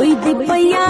कोई दिपया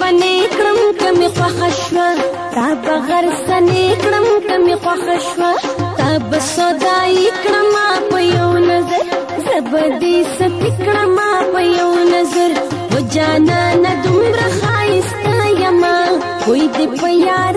بنې کړم کمې خوښه شوه تا به غرسنې کړم کمې خوښه شوه تا به سودایي کړم په یو نظر زه به دې سپي کړم په یو نظر و جانانه دومره ښایسته یمه کوی دې په یاد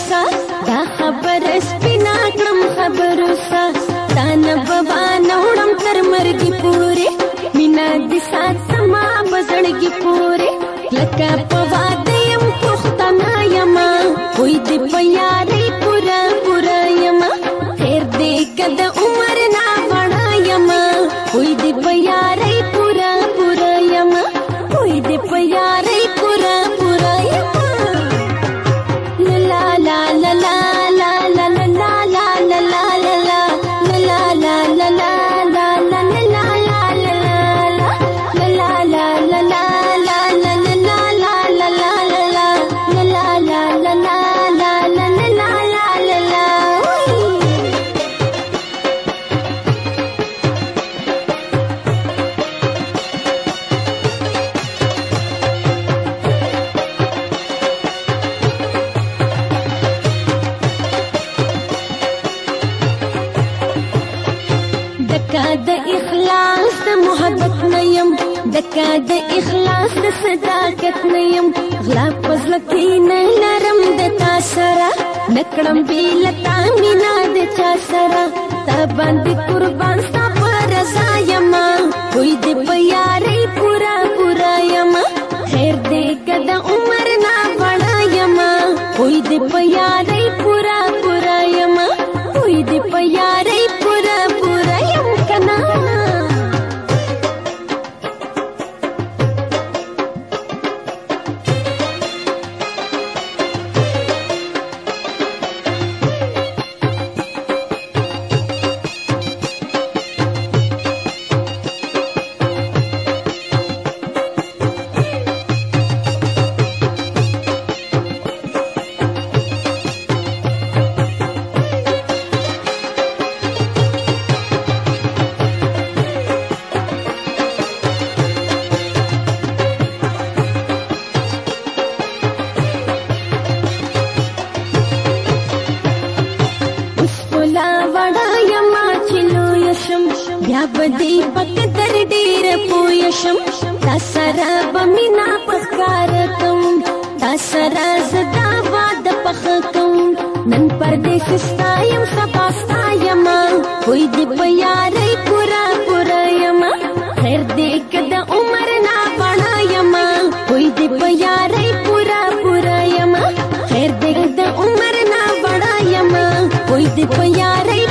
سا دا خبر سپینا کړم خبر سا تا نه بوا نوړم تر مرګي پورې مینا دې ساتم بزړګي پورې لکه په واده يم پښتنا يم وې دې په یاري لکه د اخلاص د صداقت نه يم غلا پزله کې نه لرم د تا سره نکړم بي لتا مینا د چا سره تا باندې قربان ستا پر رضا يم کوئی دې پیاره پویشم دا سره بمینا پخکار کوم دا سره زدا واده پخ کوم نن پر دې خستایم سبا ستایم کوئی دې په یارې پورا پورا یم خیر دې کد عمر نا بنا یم کوئی دې په یارې پورا پورا یم خیر دې کد عمر نا بنا یم کوئی دې په یارې